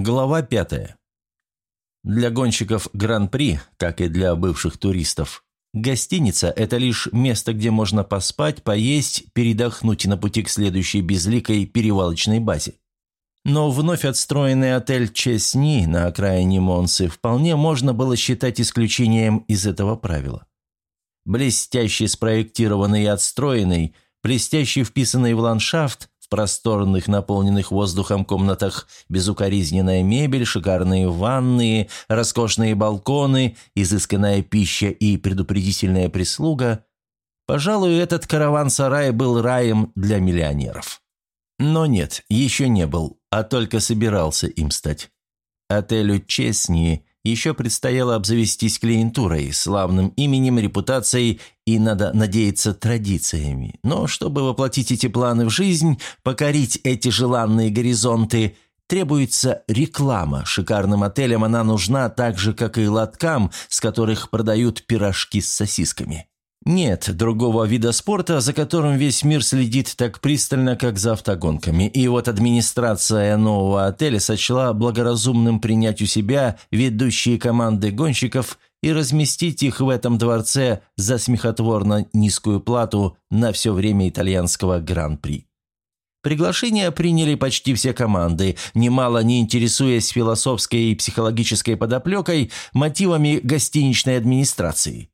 Глава пятая. Для гонщиков Гран-при, как и для бывших туристов, гостиница – это лишь место, где можно поспать, поесть, передохнуть на пути к следующей безликой перевалочной базе. Но вновь отстроенный отель Чесни на окраине Монсы вполне можно было считать исключением из этого правила. Блестяще спроектированный и отстроенный, блестяще вписанный в ландшафт, в просторных, наполненных воздухом комнатах безукоризненная мебель, шикарные ванные, роскошные балконы, изысканная пища и предупредительная прислуга. Пожалуй, этот караван-сарай был раем для миллионеров. Но нет, еще не был, а только собирался им стать. Отелю «Честни» еще предстояло обзавестись клиентурой, славным именем, репутацией и, надо надеяться, традициями. Но чтобы воплотить эти планы в жизнь, покорить эти желанные горизонты, требуется реклама. Шикарным отелям она нужна так же, как и лоткам, с которых продают пирожки с сосисками. Нет другого вида спорта, за которым весь мир следит так пристально, как за автогонками. И вот администрация нового отеля сочла благоразумным принять у себя ведущие команды гонщиков и разместить их в этом дворце за смехотворно низкую плату на все время итальянского гран-при. Приглашение приняли почти все команды, немало не интересуясь философской и психологической подоплекой, мотивами гостиничной администрации.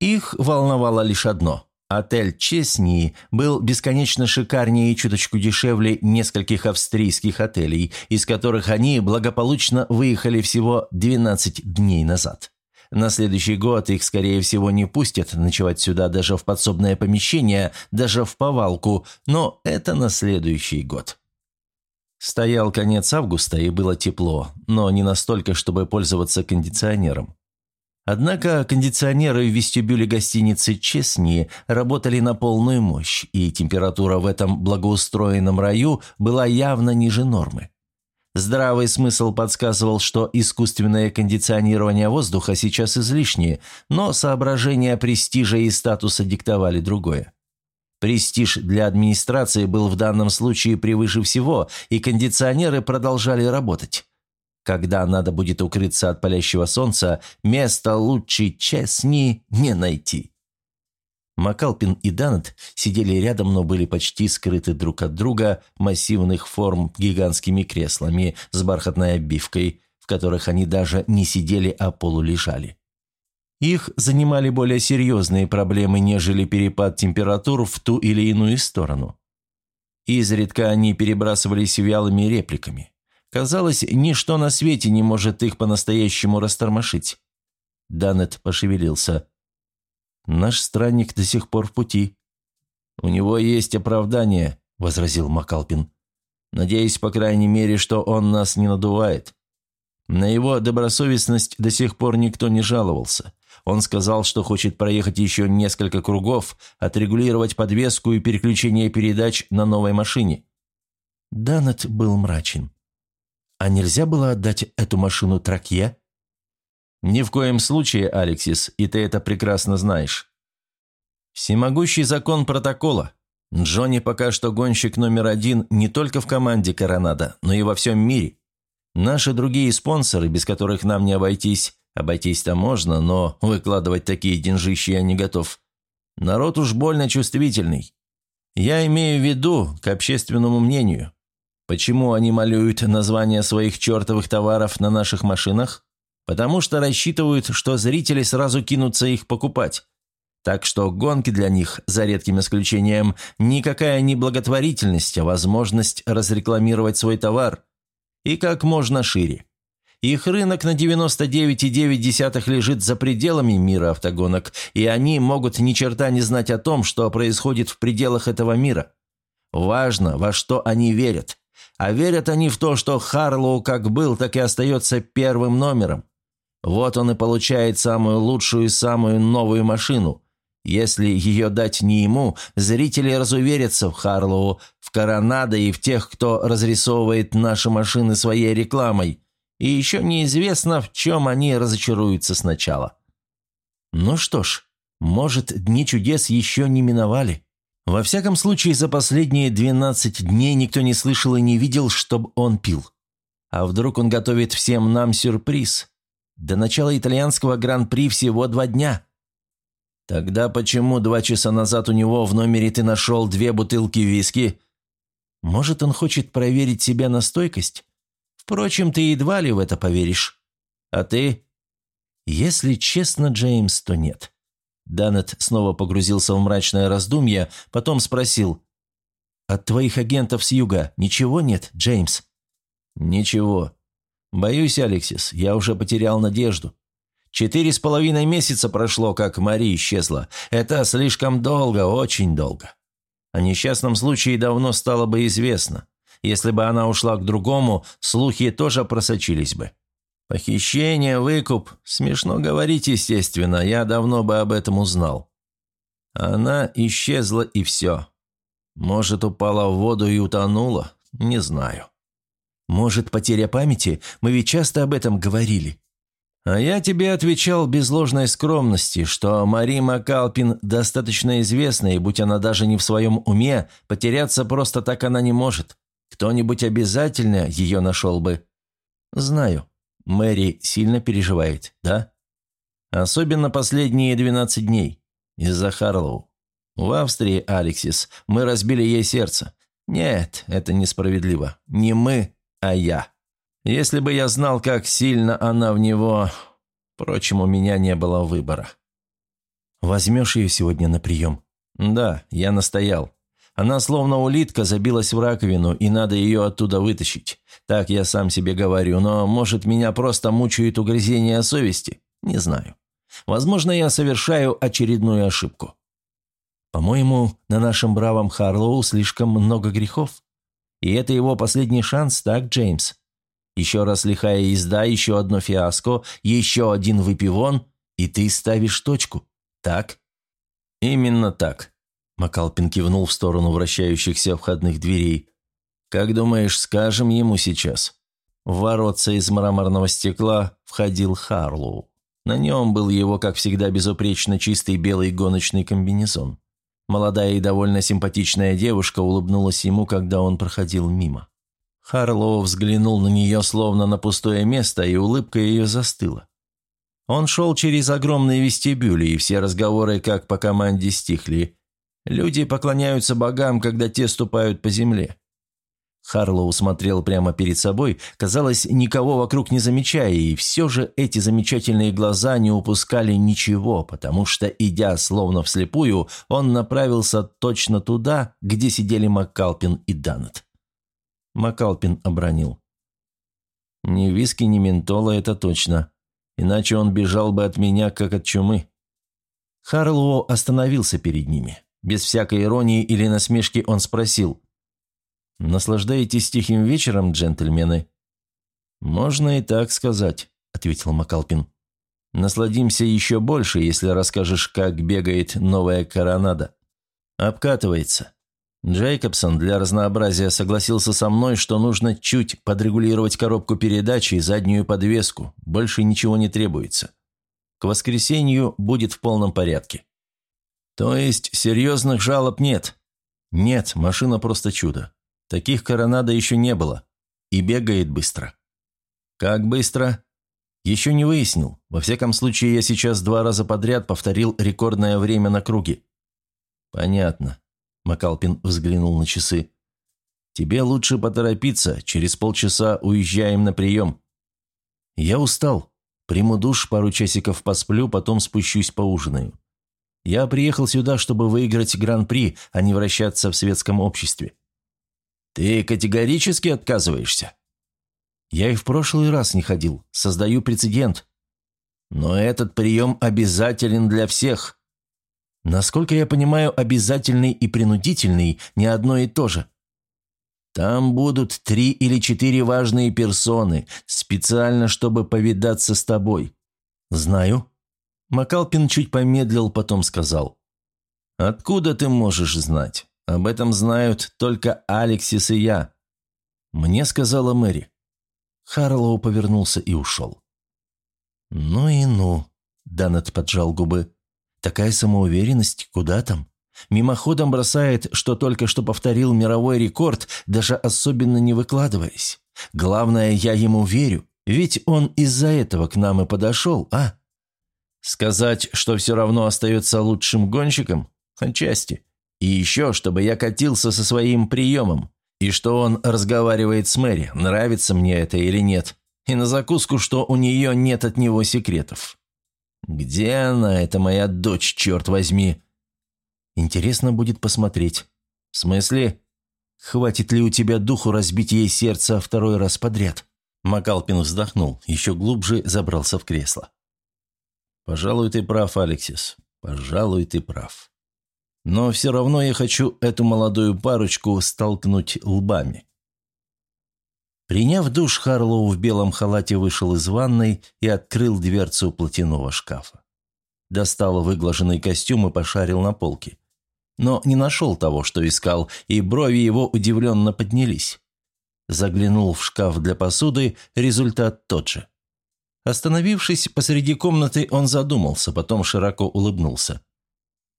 Их волновало лишь одно. Отель «Честни» был бесконечно шикарнее и чуточку дешевле нескольких австрийских отелей, из которых они благополучно выехали всего 12 дней назад. На следующий год их, скорее всего, не пустят ночевать сюда даже в подсобное помещение, даже в повалку, но это на следующий год. Стоял конец августа и было тепло, но не настолько, чтобы пользоваться кондиционером. Однако кондиционеры в вестибюле гостиницы «Честни» работали на полную мощь, и температура в этом благоустроенном раю была явно ниже нормы. Здравый смысл подсказывал, что искусственное кондиционирование воздуха сейчас излишнее, но соображения престижа и статуса диктовали другое. Престиж для администрации был в данном случае превыше всего, и кондиционеры продолжали работать. Когда надо будет укрыться от палящего солнца, места лучше честни не найти. Макалпин и Данет сидели рядом, но были почти скрыты друг от друга массивных форм гигантскими креслами с бархатной обивкой, в которых они даже не сидели, а полулежали. Их занимали более серьезные проблемы, нежели перепад температур в ту или иную сторону. Изредка они перебрасывались вялыми репликами. Казалось, ничто на свете не может их по-настоящему растормошить. Данет пошевелился. «Наш странник до сих пор в пути». «У него есть оправдание», — возразил Макалпин. «Надеюсь, по крайней мере, что он нас не надувает». На его добросовестность до сих пор никто не жаловался. Он сказал, что хочет проехать еще несколько кругов, отрегулировать подвеску и переключение передач на новой машине. Данет был мрачен. А нельзя было отдать эту машину Тракье? Ни в коем случае, Алексис, и ты это прекрасно знаешь. Всемогущий закон протокола. Джонни пока что гонщик номер один не только в команде Коронада, но и во всем мире. Наши другие спонсоры, без которых нам не обойтись, обойтись-то можно, но выкладывать такие деньжищи я не готов. Народ уж больно чувствительный. Я имею в виду к общественному мнению. Почему они малюют названия своих чертовых товаров на наших машинах? Потому что рассчитывают, что зрители сразу кинутся их покупать. Так что гонки для них, за редким исключением, никакая не благотворительность, а возможность разрекламировать свой товар. И как можно шире. Их рынок на 99,9 лежит за пределами мира автогонок, и они могут ни черта не знать о том, что происходит в пределах этого мира. Важно, во что они верят. А верят они в то, что Харлоу как был, так и остается первым номером. Вот он и получает самую лучшую и самую новую машину. Если ее дать не ему, зрители разуверятся в Харлоу, в Коронадо и в тех, кто разрисовывает наши машины своей рекламой. И еще неизвестно, в чем они разочаруются сначала. Ну что ж, может, дни чудес еще не миновали. Во всяком случае, за последние 12 дней никто не слышал и не видел, чтобы он пил. А вдруг он готовит всем нам сюрприз? До начала итальянского гран-при всего два дня. Тогда почему два часа назад у него в номере ты нашел две бутылки виски? Может, он хочет проверить себя на стойкость? Впрочем, ты едва ли в это поверишь. А ты? Если честно, Джеймс, то нет. Данет снова погрузился в мрачное раздумье, потом спросил. «От твоих агентов с юга ничего нет, Джеймс?» «Ничего. Боюсь, Алексис, я уже потерял надежду. Четыре с половиной месяца прошло, как Мари исчезла. Это слишком долго, очень долго. О несчастном случае давно стало бы известно. Если бы она ушла к другому, слухи тоже просочились бы. Похищение, выкуп. Смешно говорить, естественно, я давно бы об этом узнал. Она исчезла и все. Может, упала в воду и утонула? Не знаю. Может, потеря памяти? Мы ведь часто об этом говорили. А я тебе отвечал без ложной скромности, что Мари Макалпин достаточно известна, и будь она даже не в своем уме, потеряться просто так она не может. Кто-нибудь обязательно ее нашел бы. Знаю. Мэри сильно переживает, да? Особенно последние 12 дней. Из-за Харлоу. В Австрии, Алексис, мы разбили ей сердце. Нет, это несправедливо. Не мы, а я. Если бы я знал, как сильно она в него... Впрочем, у меня не было выбора. Возьмешь ее сегодня на прием? Да, я настоял. Она словно улитка забилась в раковину, и надо ее оттуда вытащить. Так я сам себе говорю, но, может, меня просто мучают угрызения совести? Не знаю. Возможно, я совершаю очередную ошибку. По-моему, на нашем бравом Харлоу слишком много грехов. И это его последний шанс, так, Джеймс? Еще раз лихая езда, еще одно фиаско, еще один выпивон, и ты ставишь точку. Так? Именно так. Макалпин кивнул в сторону вращающихся входных дверей. «Как думаешь, скажем ему сейчас?» В воротца из мраморного стекла входил Харлоу. На нем был его, как всегда, безупречно чистый белый гоночный комбинезон. Молодая и довольно симпатичная девушка улыбнулась ему, когда он проходил мимо. Харлоу взглянул на нее словно на пустое место, и улыбка ее застыла. Он шел через огромные вестибюли, и все разговоры, как по команде, стихли. Люди поклоняются богам, когда те ступают по земле. Харлоу смотрел прямо перед собой, казалось, никого вокруг не замечая, и все же эти замечательные глаза не упускали ничего, потому что, идя словно вслепую, он направился точно туда, где сидели Маккалпин и Данет. Макалпин обронил. «Ни виски, ни ментола, это точно. Иначе он бежал бы от меня, как от чумы». Харлоу остановился перед ними. Без всякой иронии или насмешки он спросил. «Наслаждаетесь тихим вечером, джентльмены?» «Можно и так сказать», — ответил Макалпин. «Насладимся еще больше, если расскажешь, как бегает новая коронада. Обкатывается. Джейкобсон для разнообразия согласился со мной, что нужно чуть подрегулировать коробку передач и заднюю подвеску, больше ничего не требуется. К воскресенью будет в полном порядке. То есть серьезных жалоб нет? Нет, машина просто чудо. Таких коронада еще не было. И бегает быстро. Как быстро? Еще не выяснил. Во всяком случае, я сейчас два раза подряд повторил рекордное время на круге. Понятно. Макалпин взглянул на часы. «Тебе лучше поторопиться, через полчаса уезжаем на прием». «Я устал. Приму душ, пару часиков посплю, потом спущусь поужинаю. Я приехал сюда, чтобы выиграть гран-при, а не вращаться в светском обществе». «Ты категорически отказываешься?» «Я и в прошлый раз не ходил. Создаю прецедент». «Но этот прием обязателен для всех», Насколько я понимаю, обязательный и принудительный не одно и то же. Там будут три или четыре важные персоны, специально, чтобы повидаться с тобой. Знаю. Макалпин чуть помедлил, потом сказал. Откуда ты можешь знать? Об этом знают только Алексис и я. Мне сказала Мэри. Харлоу повернулся и ушел. «Ну и ну», — Данет поджал губы. Такая самоуверенность, куда там? Мимоходом бросает, что только что повторил мировой рекорд, даже особенно не выкладываясь. Главное, я ему верю, ведь он из-за этого к нам и подошел, а? Сказать, что все равно остается лучшим гонщиком? Отчасти. И еще, чтобы я катился со своим приемом. И что он разговаривает с Мэри, нравится мне это или нет. И на закуску, что у нее нет от него секретов. Где она, это моя дочь, черт возьми? Интересно будет посмотреть. В смысле? Хватит ли у тебя духу разбить ей сердце второй раз подряд? Макалпин вздохнул, еще глубже забрался в кресло. «Пожалуй, ты прав, Алексис. Пожалуй, ты прав. Но все равно я хочу эту молодую парочку столкнуть лбами». Приняв душ, Харлоу в белом халате вышел из ванной и открыл дверцу платяного шкафа. Достал выглаженный костюм и пошарил на полке. Но не нашел того, что искал, и брови его удивленно поднялись. Заглянул в шкаф для посуды, результат тот же. Остановившись посреди комнаты, он задумался, потом широко улыбнулся.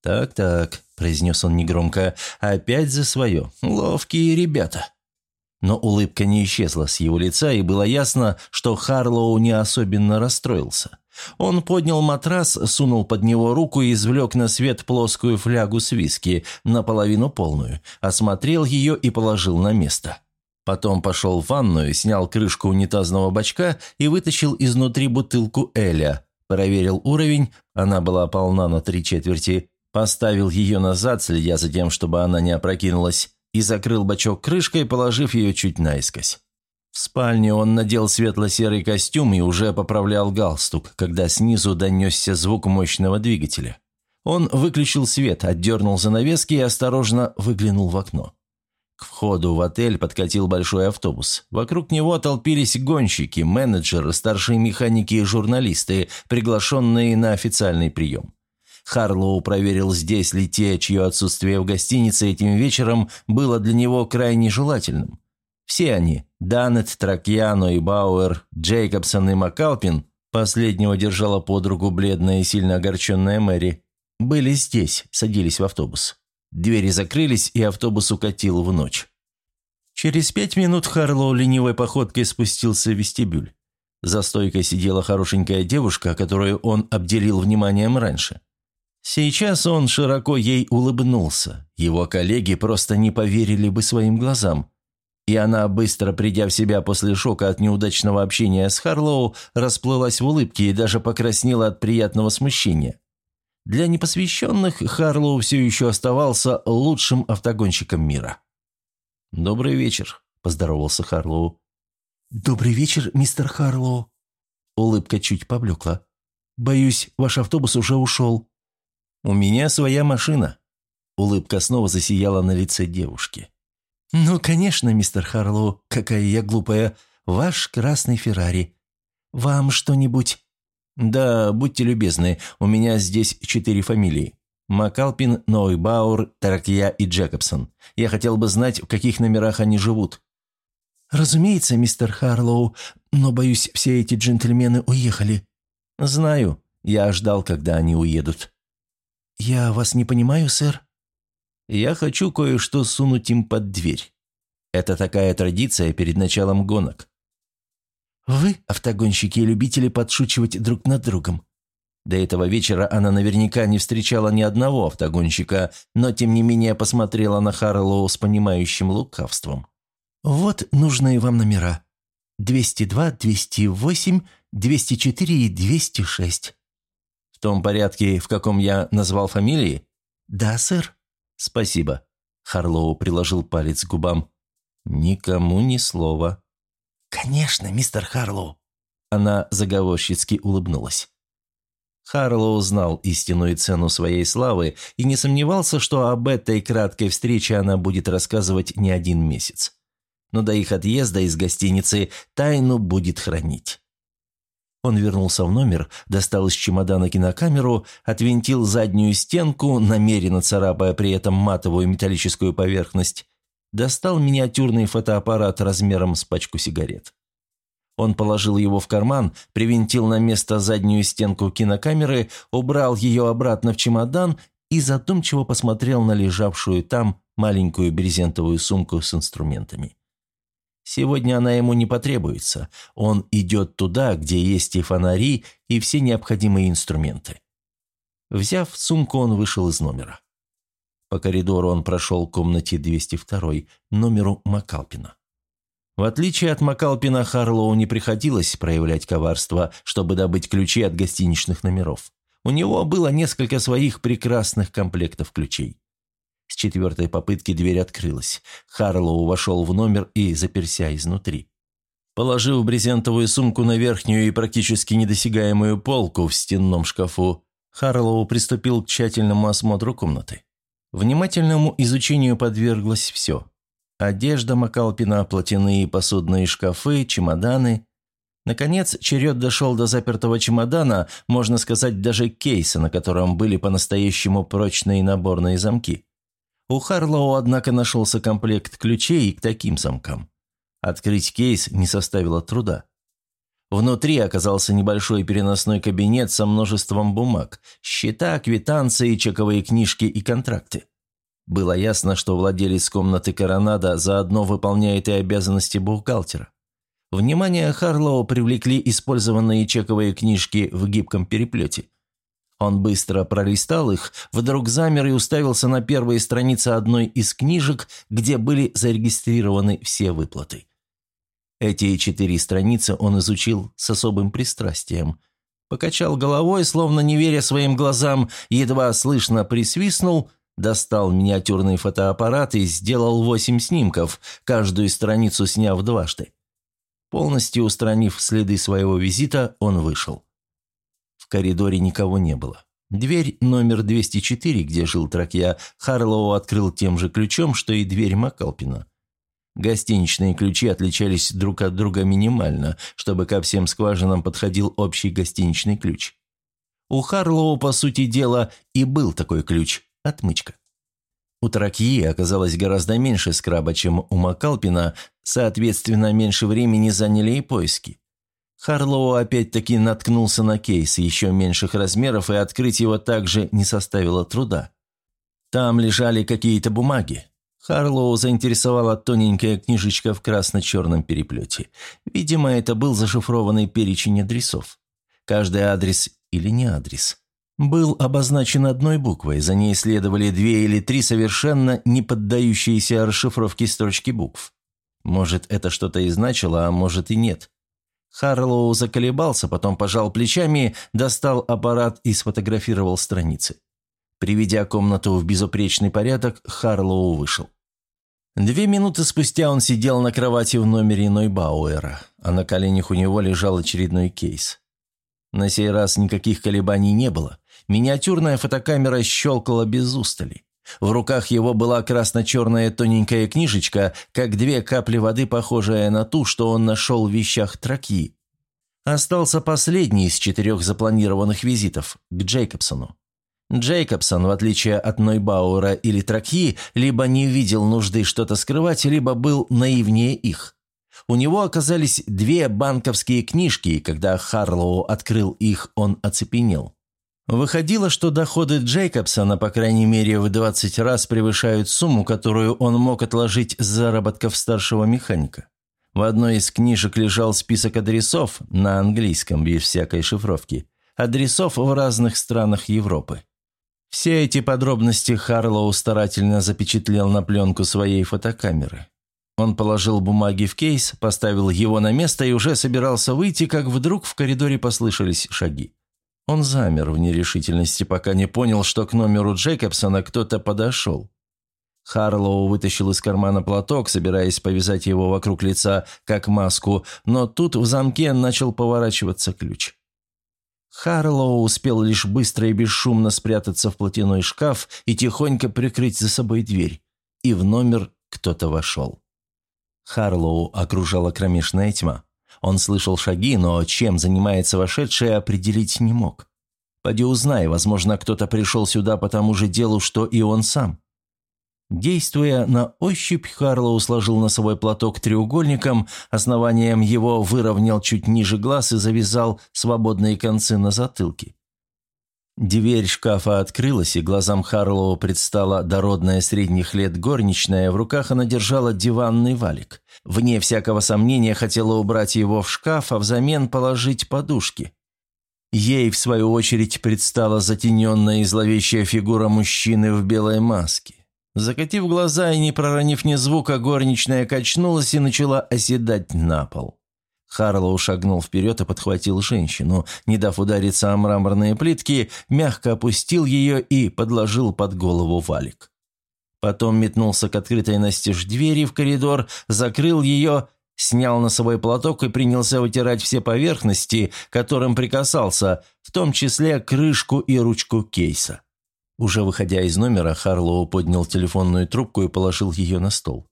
«Так-так», – произнес он негромко, – «опять за свое. Ловкие ребята». Но улыбка не исчезла с его лица, и было ясно, что Харлоу не особенно расстроился. Он поднял матрас, сунул под него руку и извлек на свет плоскую флягу с виски, наполовину полную, осмотрел ее и положил на место. Потом пошел в ванную, снял крышку унитазного бачка и вытащил изнутри бутылку Эля, проверил уровень, она была полна на три четверти, поставил ее назад, следя за тем, чтобы она не опрокинулась, и закрыл бачок крышкой, положив ее чуть наискось. В спальне он надел светло-серый костюм и уже поправлял галстук, когда снизу донесся звук мощного двигателя. Он выключил свет, отдернул занавески и осторожно выглянул в окно. К входу в отель подкатил большой автобус. Вокруг него толпились гонщики, менеджеры, старшие механики и журналисты, приглашенные на официальный прием. Харлоу проверил, здесь ли те, чье отсутствие в гостинице этим вечером было для него крайне желательным. Все они – Данет, Тракьяно и Бауэр, Джейкобсон и Макалпин – последнего держала под руку бледная и сильно огорченная Мэри – были здесь, садились в автобус. Двери закрылись, и автобус укатил в ночь. Через пять минут Харлоу ленивой походкой спустился в вестибюль. За стойкой сидела хорошенькая девушка, которую он обделил вниманием раньше. Сейчас он широко ей улыбнулся. Его коллеги просто не поверили бы своим глазам. И она, быстро придя в себя после шока от неудачного общения с Харлоу, расплылась в улыбке и даже покраснела от приятного смущения. Для непосвященных Харлоу все еще оставался лучшим автогонщиком мира. «Добрый вечер», – поздоровался Харлоу. «Добрый вечер, мистер Харлоу». Улыбка чуть поблекла. «Боюсь, ваш автобус уже ушел». «У меня своя машина». Улыбка снова засияла на лице девушки. «Ну, конечно, мистер Харлоу, какая я глупая. Ваш красный Феррари. Вам что-нибудь...» «Да, будьте любезны, у меня здесь четыре фамилии. Макалпин, Нойбаур, Таракья и Джекобсон. Я хотел бы знать, в каких номерах они живут». «Разумеется, мистер Харлоу, но, боюсь, все эти джентльмены уехали». «Знаю. Я ждал, когда они уедут». «Я вас не понимаю, сэр?» «Я хочу кое-что сунуть им под дверь. Это такая традиция перед началом гонок». «Вы, автогонщики и любители подшучивать друг над другом». До этого вечера она наверняка не встречала ни одного автогонщика, но тем не менее посмотрела на Харлоу с понимающим лукавством. «Вот нужные вам номера. 202, 208, 204 и 206 том порядке, в каком я назвал фамилии?» «Да, сэр». «Спасибо». Харлоу приложил палец к губам. «Никому ни слова». «Конечно, мистер Харлоу». Она заговорщицки улыбнулась. Харлоу знал истинную цену своей славы и не сомневался, что об этой краткой встрече она будет рассказывать не один месяц. Но до их отъезда из гостиницы тайну будет хранить. Он вернулся в номер, достал из чемодана кинокамеру, отвинтил заднюю стенку, намеренно царапая при этом матовую металлическую поверхность, достал миниатюрный фотоаппарат размером с пачку сигарет. Он положил его в карман, привинтил на место заднюю стенку кинокамеры, убрал ее обратно в чемодан и задумчиво посмотрел на лежавшую там маленькую брезентовую сумку с инструментами. Сегодня она ему не потребуется. Он идет туда, где есть и фонари, и все необходимые инструменты. Взяв сумку, он вышел из номера. По коридору он прошел к комнате 202, номеру Макалпина. В отличие от Макалпина, Харлоу не приходилось проявлять коварство, чтобы добыть ключи от гостиничных номеров. У него было несколько своих прекрасных комплектов ключей. С четвертой попытки дверь открылась. Харлоу вошел в номер и заперся изнутри. Положив брезентовую сумку на верхнюю и практически недосягаемую полку в стенном шкафу, Харлоу приступил к тщательному осмотру комнаты. Внимательному изучению подверглось все. Одежда Макалпина, платяные посудные шкафы, чемоданы. Наконец, черед дошел до запертого чемодана, можно сказать, даже кейса, на котором были по-настоящему прочные наборные замки. У Харлоу, однако, нашелся комплект ключей к таким замкам. Открыть кейс не составило труда. Внутри оказался небольшой переносной кабинет со множеством бумаг, счета, квитанции, чековые книжки и контракты. Было ясно, что владелец комнаты Коронада заодно выполняет и обязанности бухгалтера. Внимание Харлоу привлекли использованные чековые книжки в гибком переплете. Он быстро пролистал их, вдруг замер и уставился на первые страницы одной из книжек, где были зарегистрированы все выплаты. Эти четыре страницы он изучил с особым пристрастием. Покачал головой, словно не веря своим глазам, едва слышно присвистнул, достал миниатюрный фотоаппарат и сделал восемь снимков, каждую страницу сняв дважды. Полностью устранив следы своего визита, он вышел коридоре никого не было. Дверь номер 204, где жил Тракья, Харлоу открыл тем же ключом, что и дверь Макалпина. Гостиничные ключи отличались друг от друга минимально, чтобы ко всем скважинам подходил общий гостиничный ключ. У Харлоу, по сути дела, и был такой ключ – отмычка. У Тракьи оказалось гораздо меньше скраба, чем у Макалпина, соответственно, меньше времени заняли и поиски. Харлоу опять-таки наткнулся на кейс еще меньших размеров, и открыть его также не составило труда. Там лежали какие-то бумаги. Харлоу заинтересовала тоненькая книжечка в красно-черном переплете. Видимо, это был зашифрованный перечень адресов. Каждый адрес или не адрес был обозначен одной буквой, за ней следовали две или три совершенно не поддающиеся расшифровке строчки букв. Может, это что-то и значило, а может и нет. Харлоу заколебался, потом пожал плечами, достал аппарат и сфотографировал страницы. Приведя комнату в безупречный порядок, Харлоу вышел. Две минуты спустя он сидел на кровати в номере Нойбауэра, а на коленях у него лежал очередной кейс. На сей раз никаких колебаний не было. Миниатюрная фотокамера щелкала без устали. В руках его была красно-черная тоненькая книжечка, как две капли воды, похожая на ту, что он нашел в вещах Траки. Остался последний из четырех запланированных визитов – к Джейкобсону. Джейкобсон, в отличие от Нойбауэра или Траки, либо не видел нужды что-то скрывать, либо был наивнее их. У него оказались две банковские книжки, и когда Харлоу открыл их, он оцепенел. Выходило, что доходы Джейкобсона, по крайней мере, в 20 раз превышают сумму, которую он мог отложить с заработков старшего механика. В одной из книжек лежал список адресов, на английском, без всякой шифровки, адресов в разных странах Европы. Все эти подробности Харлоу старательно запечатлел на пленку своей фотокамеры. Он положил бумаги в кейс, поставил его на место и уже собирался выйти, как вдруг в коридоре послышались шаги. Он замер в нерешительности, пока не понял, что к номеру Джейкобсона кто-то подошел. Харлоу вытащил из кармана платок, собираясь повязать его вокруг лица, как маску, но тут в замке начал поворачиваться ключ. Харлоу успел лишь быстро и бесшумно спрятаться в платяной шкаф и тихонько прикрыть за собой дверь. И в номер кто-то вошел. Харлоу окружала кромешная тьма. Он слышал шаги, но чем занимается вошедший, определить не мог. Поди узнай, возможно, кто-то пришел сюда по тому же делу, что и он сам. Действуя на ощупь, Харлоу сложил носовой платок треугольником, основанием его выровнял чуть ниже глаз и завязал свободные концы на затылке. Дверь шкафа открылась, и глазам Харлоу предстала дородная средних лет горничная, в руках она держала диванный валик. Вне всякого сомнения хотела убрать его в шкаф, а взамен положить подушки. Ей, в свою очередь, предстала затененная и зловещая фигура мужчины в белой маске. Закатив глаза и не проронив ни звука, горничная качнулась и начала оседать на пол. Харлоу шагнул вперед и подхватил женщину, не дав удариться о мраморные плитки, мягко опустил ее и подложил под голову валик. Потом метнулся к открытой настежь двери в коридор, закрыл ее, снял на свой платок и принялся вытирать все поверхности, которым прикасался, в том числе крышку и ручку кейса. Уже выходя из номера, Харлоу поднял телефонную трубку и положил ее на стол.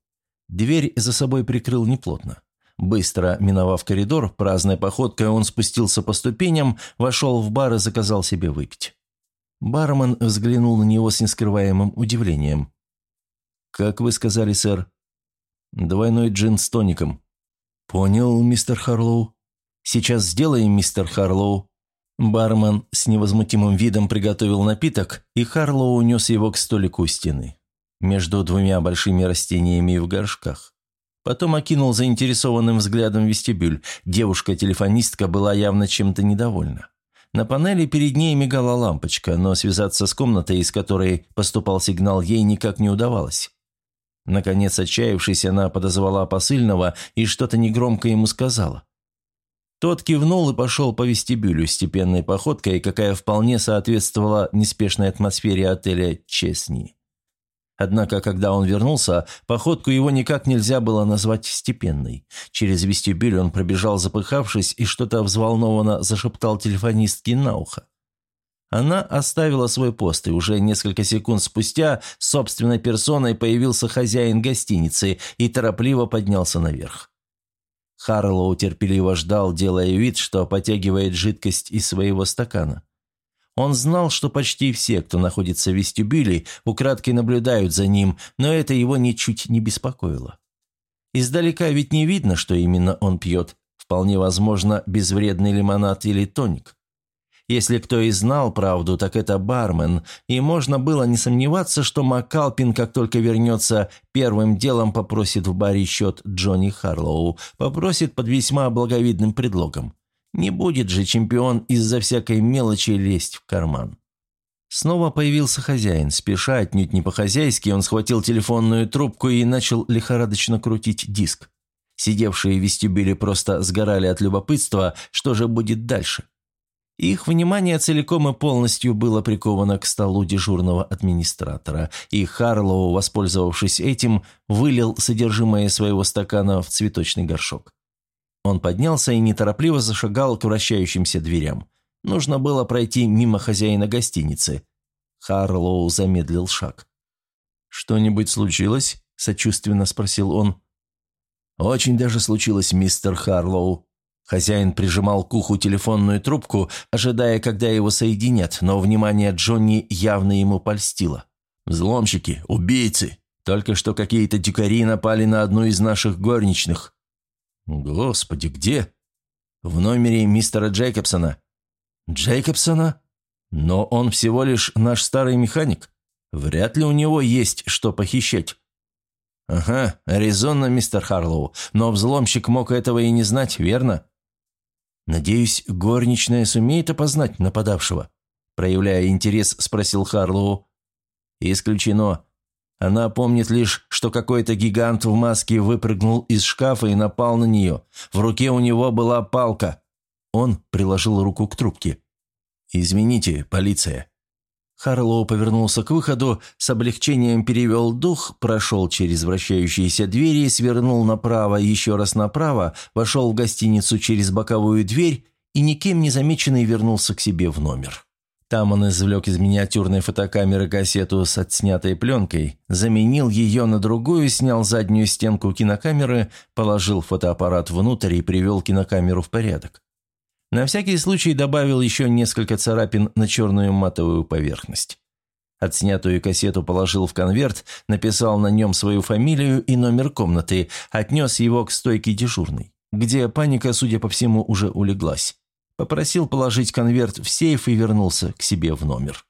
Дверь за собой прикрыл неплотно. Быстро миновав коридор, праздной походкой он спустился по ступеням, вошел в бар и заказал себе выпить. Бармен взглянул на него с нескрываемым удивлением. «Как вы сказали, сэр?» «Двойной джин с тоником». «Понял, мистер Харлоу. Сейчас сделаем, мистер Харлоу». Бармен с невозмутимым видом приготовил напиток, и Харлоу унес его к столику стены. Между двумя большими растениями в горшках. Потом окинул заинтересованным взглядом вестибюль. Девушка-телефонистка была явно чем-то недовольна. На панели перед ней мигала лампочка, но связаться с комнатой, из которой поступал сигнал, ей никак не удавалось. Наконец, отчаявшись, она подозвала посыльного и что-то негромко ему сказала. Тот кивнул и пошел по вестибюлю степенной походкой, какая вполне соответствовала неспешной атмосфере отеля «Честни». Однако, когда он вернулся, походку его никак нельзя было назвать степенной. Через вестибюль он пробежал запыхавшись и что-то взволнованно зашептал телефонистке на ухо. Она оставила свой пост, и уже несколько секунд спустя собственной персоной появился хозяин гостиницы и торопливо поднялся наверх. Харлоу терпеливо ждал, делая вид, что потягивает жидкость из своего стакана. Он знал, что почти все, кто находится в вестибюле, украдкой наблюдают за ним, но это его ничуть не беспокоило. Издалека ведь не видно, что именно он пьет. Вполне возможно, безвредный лимонад или тоник. Если кто и знал правду, так это бармен, и можно было не сомневаться, что Макалпин, как только вернется, первым делом попросит в баре счет Джонни Харлоу, попросит под весьма благовидным предлогом. Не будет же чемпион из-за всякой мелочи лезть в карман. Снова появился хозяин. Спеша, отнюдь не по-хозяйски, он схватил телефонную трубку и начал лихорадочно крутить диск. Сидевшие в вестибюле просто сгорали от любопытства, что же будет дальше. Их внимание целиком и полностью было приковано к столу дежурного администратора, и Харлоу, воспользовавшись этим, вылил содержимое своего стакана в цветочный горшок. Он поднялся и неторопливо зашагал к вращающимся дверям. Нужно было пройти мимо хозяина гостиницы. Харлоу замедлил шаг. «Что-нибудь случилось?» – сочувственно спросил он. «Очень даже случилось, мистер Харлоу». Хозяин прижимал к уху телефонную трубку, ожидая, когда его соединят, но внимание Джонни явно ему польстило. «Взломщики, убийцы! Только что какие-то дикари напали на одну из наших горничных. «Господи, где?» «В номере мистера Джейкобсона». «Джейкобсона? Но он всего лишь наш старый механик. Вряд ли у него есть что похищать». «Ага, резонно, мистер Харлоу, но взломщик мог этого и не знать, верно?» «Надеюсь, горничная сумеет опознать нападавшего?» Проявляя интерес, спросил Харлоу. «Исключено. Она помнит лишь, что какой-то гигант в маске выпрыгнул из шкафа и напал на нее. В руке у него была палка. Он приложил руку к трубке. «Извините, полиция». Харлоу повернулся к выходу, с облегчением перевел дух, прошел через вращающиеся двери, свернул направо, еще раз направо, вошел в гостиницу через боковую дверь и никем не замеченный вернулся к себе в номер. Там он извлек из миниатюрной фотокамеры кассету с отснятой пленкой, заменил ее на другую, снял заднюю стенку кинокамеры, положил фотоаппарат внутрь и привел кинокамеру в порядок. На всякий случай добавил еще несколько царапин на черную матовую поверхность. Отснятую кассету положил в конверт, написал на нем свою фамилию и номер комнаты, отнес его к стойке дежурной, где паника, судя по всему, уже улеглась. Попросил положить конверт в сейф и вернулся к себе в номер.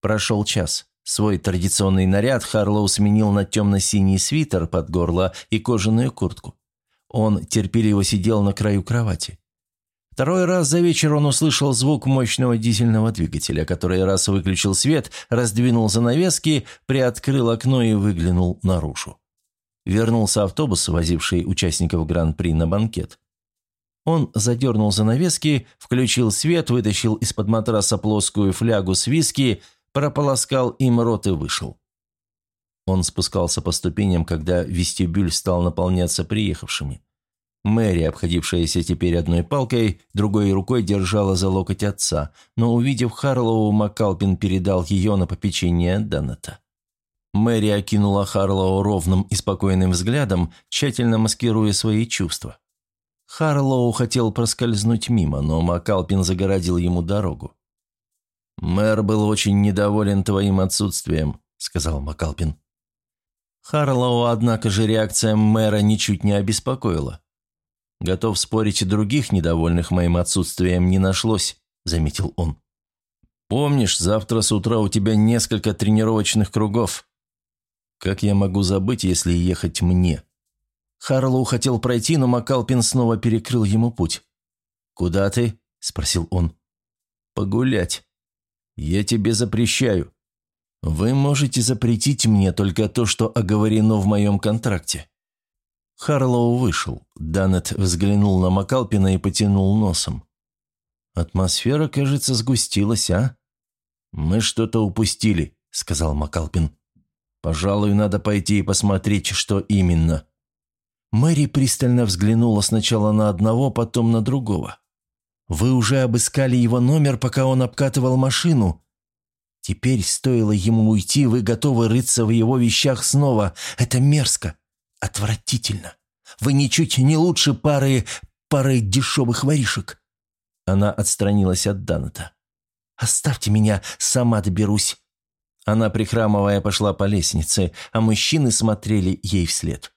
Прошел час. Свой традиционный наряд Харлоу сменил на темно-синий свитер под горло и кожаную куртку. Он терпеливо сидел на краю кровати. Второй раз за вечер он услышал звук мощного дизельного двигателя, который раз выключил свет, раздвинул занавески, приоткрыл окно и выглянул наружу. Вернулся автобус, возивший участников Гран-при на банкет. Он задернул занавески, включил свет, вытащил из-под матраса плоскую флягу с виски – прополоскал им рот и вышел. Он спускался по ступеням, когда вестибюль стал наполняться приехавшими. Мэри, обходившаяся теперь одной палкой, другой рукой держала за локоть отца, но, увидев Харлоу, Макалпин передал ее на попечение Даннета. Мэри окинула Харлоу ровным и спокойным взглядом, тщательно маскируя свои чувства. Харлоу хотел проскользнуть мимо, но Макалпин загородил ему дорогу. «Мэр был очень недоволен твоим отсутствием», — сказал Макалпин. Харлоу, однако же, реакция мэра ничуть не обеспокоила. «Готов спорить, других недовольных моим отсутствием не нашлось», — заметил он. «Помнишь, завтра с утра у тебя несколько тренировочных кругов. Как я могу забыть, если ехать мне?» Харлоу хотел пройти, но Макалпин снова перекрыл ему путь. «Куда ты?» – спросил он. «Погулять». «Я тебе запрещаю. Вы можете запретить мне только то, что оговорено в моем контракте». Харлоу вышел. Данет взглянул на Макалпина и потянул носом. «Атмосфера, кажется, сгустилась, а?» «Мы что-то упустили», — сказал Макалпин. «Пожалуй, надо пойти и посмотреть, что именно». Мэри пристально взглянула сначала на одного, потом на другого. Вы уже обыскали его номер, пока он обкатывал машину. Теперь, стоило ему уйти, вы готовы рыться в его вещах снова. Это мерзко, отвратительно. Вы ничуть не лучше пары... пары дешевых воришек». Она отстранилась от Данета. «Оставьте меня, сама доберусь». Она, прихрамывая, пошла по лестнице, а мужчины смотрели ей вслед.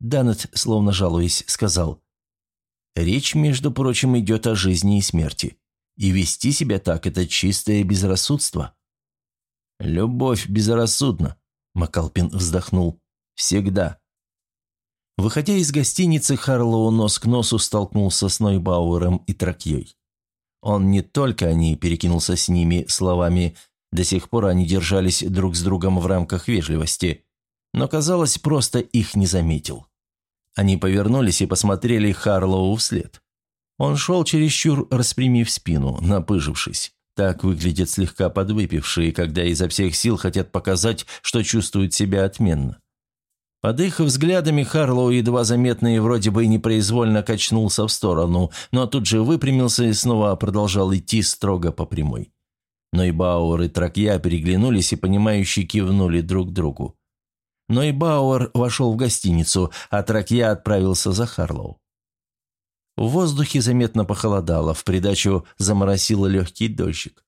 Данет, словно жалуясь, сказал, Речь, между прочим, идет о жизни и смерти. И вести себя так – это чистое безрассудство. «Любовь безрассудна», – Макалпин вздохнул. «Всегда». Выходя из гостиницы, Харлоу нос к носу столкнулся с Нойбауэром и Тракьей. Он не только о ней перекинулся с ними словами «до сих пор они держались друг с другом в рамках вежливости», но, казалось, просто их не заметил. Они повернулись и посмотрели Харлоу вслед. Он шел чересчур распрямив спину, напыжившись. Так выглядят слегка подвыпившие, когда изо всех сил хотят показать, что чувствуют себя отменно. Под их взглядами Харлоу едва заметно и вроде бы непроизвольно качнулся в сторону, но тут же выпрямился и снова продолжал идти строго по прямой. Но и Бауэр и Тракья переглянулись и, понимающе кивнули друг другу. Но и Бауэр вошел в гостиницу, а Тракья отправился за Харлоу. В воздухе заметно похолодало, в придачу заморосило легкий дождик.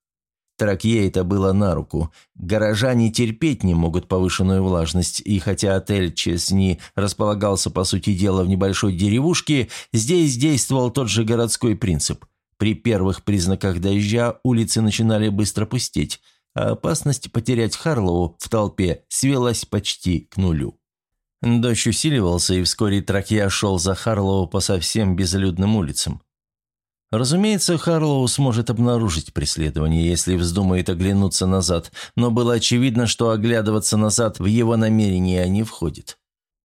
Тракье это было на руку. Горожане терпеть не могут повышенную влажность, и хотя отель Чесни располагался, по сути дела, в небольшой деревушке, здесь действовал тот же городской принцип. При первых признаках дождя улицы начинали быстро пустеть – а опасность потерять Харлоу в толпе свелась почти к нулю. Дождь усиливался, и вскоре Тракья шел за Харлоу по совсем безлюдным улицам. Разумеется, Харлоу сможет обнаружить преследование, если вздумает оглянуться назад, но было очевидно, что оглядываться назад в его намерения не входит.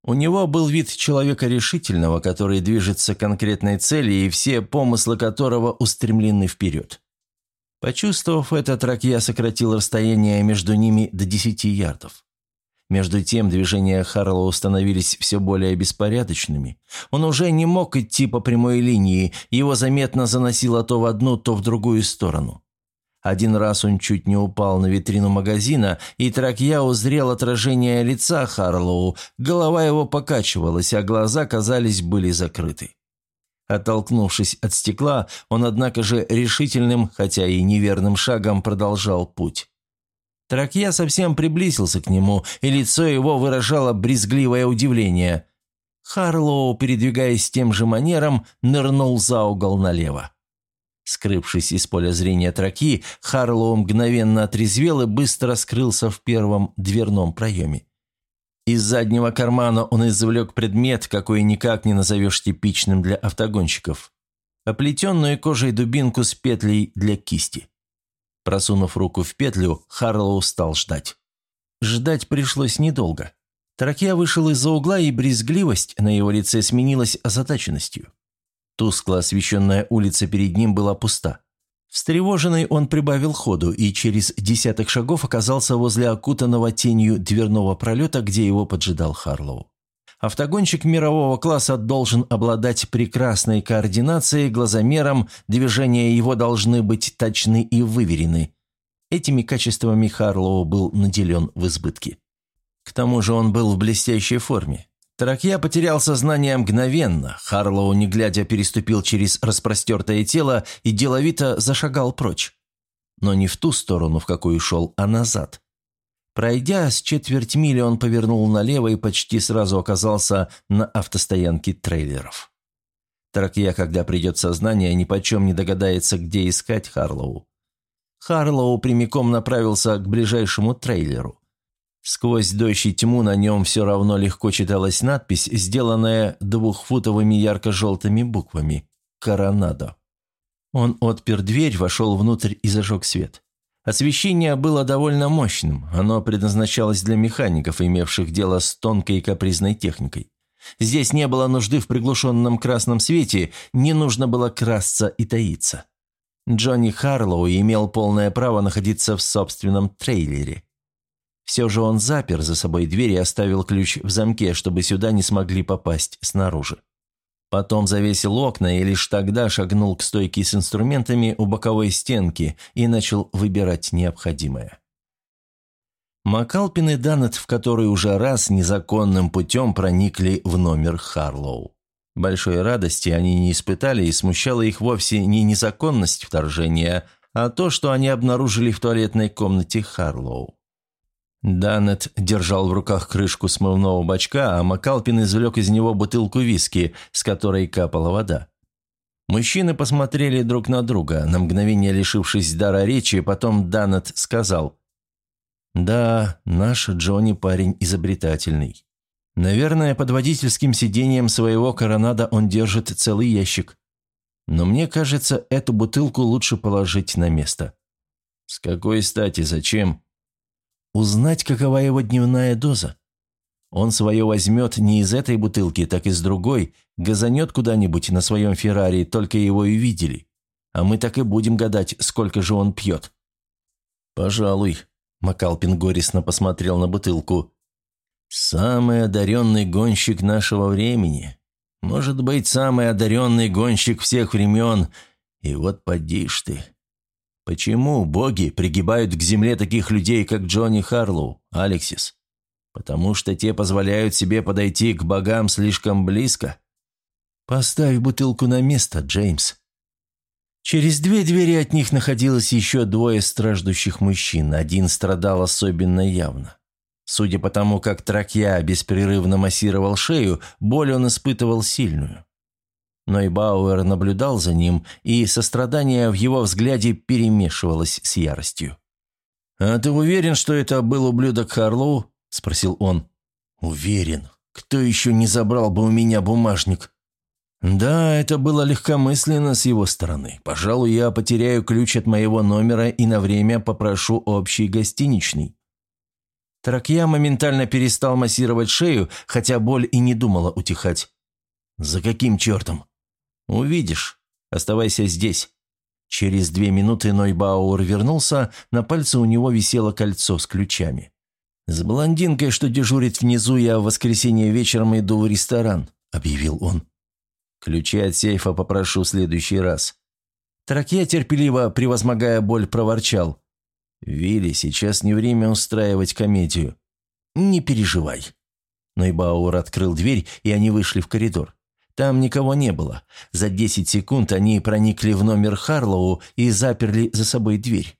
У него был вид человека решительного, который движется к конкретной цели, и все помыслы которого устремлены вперед. Почувствовав это, Тракья сократил расстояние между ними до десяти ярдов. Между тем движения Харлоу становились все более беспорядочными. Он уже не мог идти по прямой линии, его заметно заносило то в одну, то в другую сторону. Один раз он чуть не упал на витрину магазина, и Тракья узрел отражение лица Харлоу, голова его покачивалась, а глаза, казались, были закрыты. Оттолкнувшись от стекла, он, однако же, решительным, хотя и неверным шагом продолжал путь. Тракья совсем приблизился к нему, и лицо его выражало брезгливое удивление. Харлоу, передвигаясь тем же манером, нырнул за угол налево. Скрывшись из поля зрения траки, Харлоу мгновенно отрезвел и быстро скрылся в первом дверном проеме. Из заднего кармана он извлек предмет, какой никак не назовешь типичным для автогонщиков. Оплетенную кожей дубинку с петлей для кисти. Просунув руку в петлю, Харлоу стал ждать. Ждать пришлось недолго. Таракья вышел из-за угла, и брезгливость на его лице сменилась озадаченностью. Тускло освещенная улица перед ним была пуста. Встревоженный он прибавил ходу и через десяток шагов оказался возле окутанного тенью дверного пролета, где его поджидал Харлоу. Автогонщик мирового класса должен обладать прекрасной координацией, глазомером, движения его должны быть точны и выверены. Этими качествами Харлоу был наделен в избытке. К тому же он был в блестящей форме. Таракья потерял сознание мгновенно. Харлоу, не глядя, переступил через распростертое тело и деловито зашагал прочь. Но не в ту сторону, в какую шел, а назад. Пройдя с четверть мили, он повернул налево и почти сразу оказался на автостоянке трейлеров. Таракья, когда придет сознание, ни почем не догадается, где искать Харлоу. Харлоу прямиком направился к ближайшему трейлеру. Сквозь дождь и тьму на нем все равно легко читалась надпись, сделанная двухфутовыми ярко-желтыми буквами «Коронадо». Он отпер дверь, вошел внутрь и зажег свет. Освещение было довольно мощным, оно предназначалось для механиков, имевших дело с тонкой и капризной техникой. Здесь не было нужды в приглушенном красном свете, не нужно было красться и таиться. Джонни Харлоу имел полное право находиться в собственном трейлере. Все же он запер за собой дверь и оставил ключ в замке, чтобы сюда не смогли попасть снаружи. Потом завесил окна и лишь тогда шагнул к стойке с инструментами у боковой стенки и начал выбирать необходимое. Макалпин и Данет в который уже раз незаконным путем проникли в номер Харлоу. Большой радости они не испытали, и смущала их вовсе не незаконность вторжения, а то, что они обнаружили в туалетной комнате Харлоу. Данет держал в руках крышку смывного бачка, а Макалпин извлек из него бутылку виски, с которой капала вода. Мужчины посмотрели друг на друга, на мгновение лишившись дара речи, потом Данет сказал, «Да, наш Джонни парень изобретательный. Наверное, под водительским сиденьем своего коронада он держит целый ящик. Но мне кажется, эту бутылку лучше положить на место». «С какой стати? Зачем?» Узнать, какова его дневная доза. Он свое возьмет не из этой бутылки, так из другой, газанет куда-нибудь на своем Феррари, только его и видели. А мы так и будем гадать, сколько же он пьет. «Пожалуй», — Макалпин горестно посмотрел на бутылку. «Самый одаренный гонщик нашего времени. Может быть, самый одаренный гонщик всех времен. И вот поди ж ты, Почему боги пригибают к земле таких людей, как Джонни Харлоу, Алексис? Потому что те позволяют себе подойти к богам слишком близко? Поставь бутылку на место, Джеймс. Через две двери от них находилось еще двое страждущих мужчин. Один страдал особенно явно. Судя по тому, как Тракья беспрерывно массировал шею, боль он испытывал сильную. Но и Бауэр наблюдал за ним, и сострадание в его взгляде перемешивалось с яростью. «А ты уверен, что это был ублюдок Харлоу?» – спросил он. «Уверен. Кто еще не забрал бы у меня бумажник?» «Да, это было легкомысленно с его стороны. Пожалуй, я потеряю ключ от моего номера и на время попрошу общий гостиничный». Таракья моментально перестал массировать шею, хотя боль и не думала утихать. «За каким чертом?» «Увидишь. Оставайся здесь». Через две минуты Нойбауэр вернулся, на пальце у него висело кольцо с ключами. «С блондинкой, что дежурит внизу, я в воскресенье вечером иду в ресторан», — объявил он. «Ключи от сейфа попрошу в следующий раз». Таракья, терпеливо, превозмогая боль, проворчал. «Вилли, сейчас не время устраивать комедию». «Не переживай». Нойбауэр открыл дверь, и они вышли в коридор. Там никого не было. За десять секунд они проникли в номер Харлоу и заперли за собой дверь.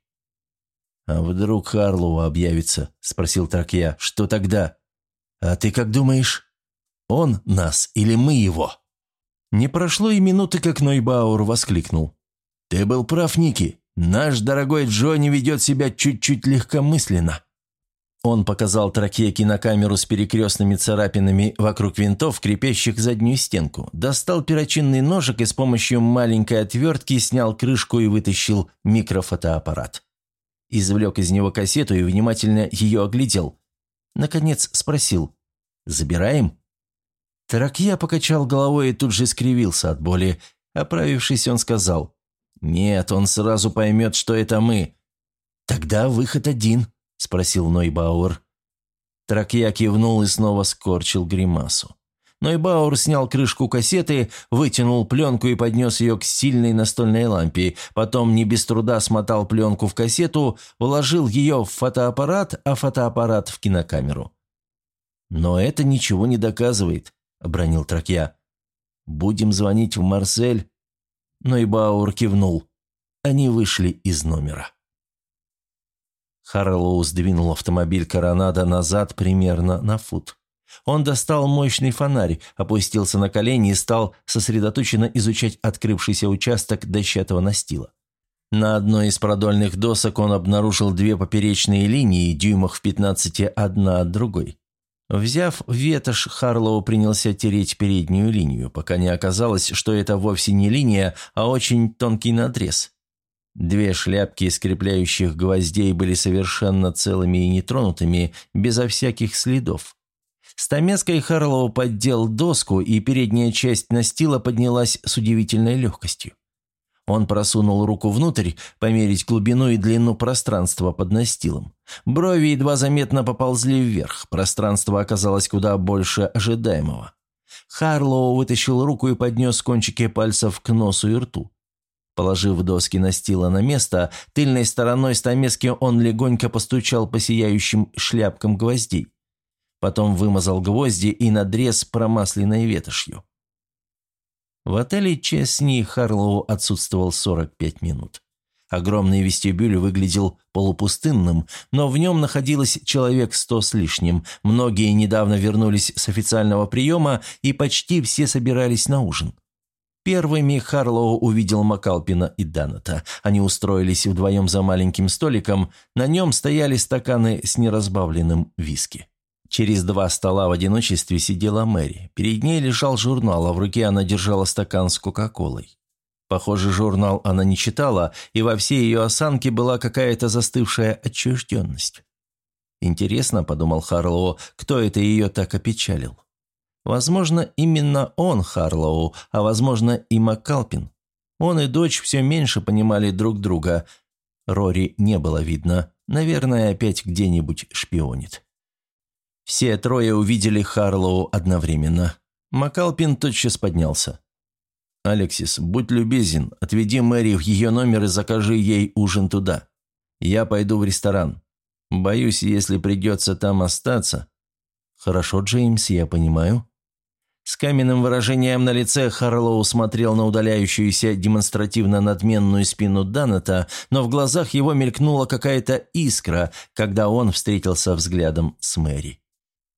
«А вдруг Харлоу объявится?» – спросил Тракья. «Что тогда?» «А ты как думаешь? Он нас или мы его?» Не прошло и минуты, как Нойбауэр воскликнул. «Ты был прав, Ники. Наш дорогой Джонни ведет себя чуть-чуть легкомысленно». Он показал Траке кинокамеру с перекрестными царапинами вокруг винтов, крепящих заднюю стенку, достал перочинный ножик и с помощью маленькой отвертки снял крышку и вытащил микрофотоаппарат. Извлек из него кассету и внимательно ее оглядел. Наконец спросил «Забираем?» Таракья покачал головой и тут же скривился от боли. Оправившись, он сказал «Нет, он сразу поймет, что это мы». «Тогда выход один», – спросил Нойбауэр. Тракья кивнул и снова скорчил гримасу. Нойбауэр снял крышку кассеты, вытянул пленку и поднес ее к сильной настольной лампе. Потом не без труда смотал пленку в кассету, вложил ее в фотоаппарат, а фотоаппарат в кинокамеру. «Но это ничего не доказывает», – обронил Тракья. «Будем звонить в Марсель». Нойбауэр кивнул. Они вышли из номера. Харлоу сдвинул автомобиль Коронада назад примерно на фут. Он достал мощный фонарь, опустился на колени и стал сосредоточенно изучать открывшийся участок дощатого настила. На одной из продольных досок он обнаружил две поперечные линии, дюймах в 15 одна от другой. Взяв ветошь, Харлоу принялся тереть переднюю линию, пока не оказалось, что это вовсе не линия, а очень тонкий надрез. Две шляпки скрепляющих гвоздей были совершенно целыми и нетронутыми, безо всяких следов. Стамеской Харлоу поддел доску, и передняя часть настила поднялась с удивительной легкостью. Он просунул руку внутрь, померить глубину и длину пространства под настилом. Брови едва заметно поползли вверх, пространство оказалось куда больше ожидаемого. Харлоу вытащил руку и поднес кончики пальцев к носу и рту. Положив доски настила на место, тыльной стороной стамески он легонько постучал по сияющим шляпкам гвоздей. Потом вымазал гвозди и надрез промасленной ветошью. В отеле Чесни Харлоу отсутствовал 45 минут. Огромный вестибюль выглядел полупустынным, но в нем находилось человек сто с лишним. Многие недавно вернулись с официального приема, и почти все собирались на ужин. Первыми Харлоу увидел Макалпина и Даната. Они устроились вдвоем за маленьким столиком, на нем стояли стаканы с неразбавленным виски. Через два стола в одиночестве сидела Мэри. Перед ней лежал журнал, а в руке она держала стакан с Кока-Колой. Похоже, журнал она не читала, и во всей ее осанке была какая-то застывшая отчужденность. «Интересно», — подумал Харлоу, — «кто это ее так опечалил?» Возможно, именно он Харлоу, а возможно и Маккалпин. Он и дочь все меньше понимали друг друга. Рори не было видно. Наверное, опять где-нибудь шпионит. Все трое увидели Харлоу одновременно. Макалпин тотчас поднялся. «Алексис, будь любезен, отведи Мэри в ее номер и закажи ей ужин туда. Я пойду в ресторан. Боюсь, если придется там остаться...» «Хорошо, Джеймс, я понимаю», с каменным выражением на лице Харлоу смотрел на удаляющуюся демонстративно надменную спину Данета, но в глазах его мелькнула какая-то искра, когда он встретился взглядом с Мэри.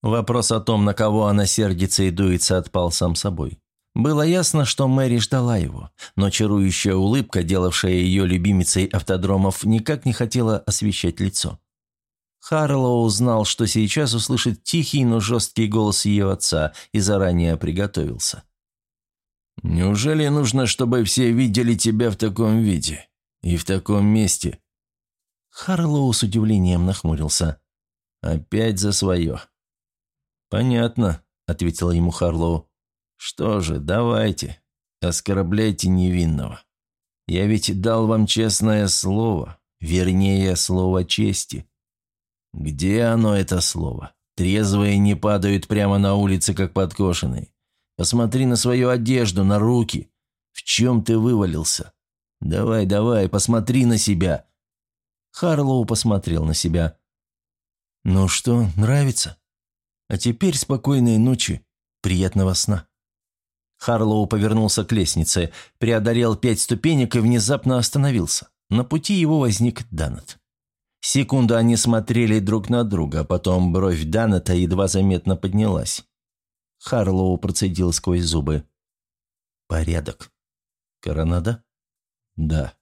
Вопрос о том, на кого она сердится и дуется, отпал сам собой. Было ясно, что Мэри ждала его, но чарующая улыбка, делавшая ее любимицей автодромов, никак не хотела освещать лицо. Харлоу знал, что сейчас услышит тихий, но жесткий голос ее отца, и заранее приготовился. «Неужели нужно, чтобы все видели тебя в таком виде? И в таком месте?» Харлоу с удивлением нахмурился. «Опять за свое». «Понятно», — ответил ему Харлоу. «Что же, давайте, оскорбляйте невинного. Я ведь дал вам честное слово, вернее, слово чести». Где оно, это слово? Трезвые не падают прямо на улице, как подкошенные. Посмотри на свою одежду, на руки. В чем ты вывалился? Давай, давай, посмотри на себя. Харлоу посмотрел на себя. Ну что, нравится? А теперь спокойной ночи, приятного сна. Харлоу повернулся к лестнице, преодолел пять ступенек и внезапно остановился. На пути его возник Данет. Секунду они смотрели друг на друга, а потом бровь Данета едва заметно поднялась. Харлоу процедил сквозь зубы. «Порядок. Коронада?» «Да».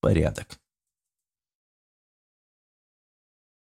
Порядок.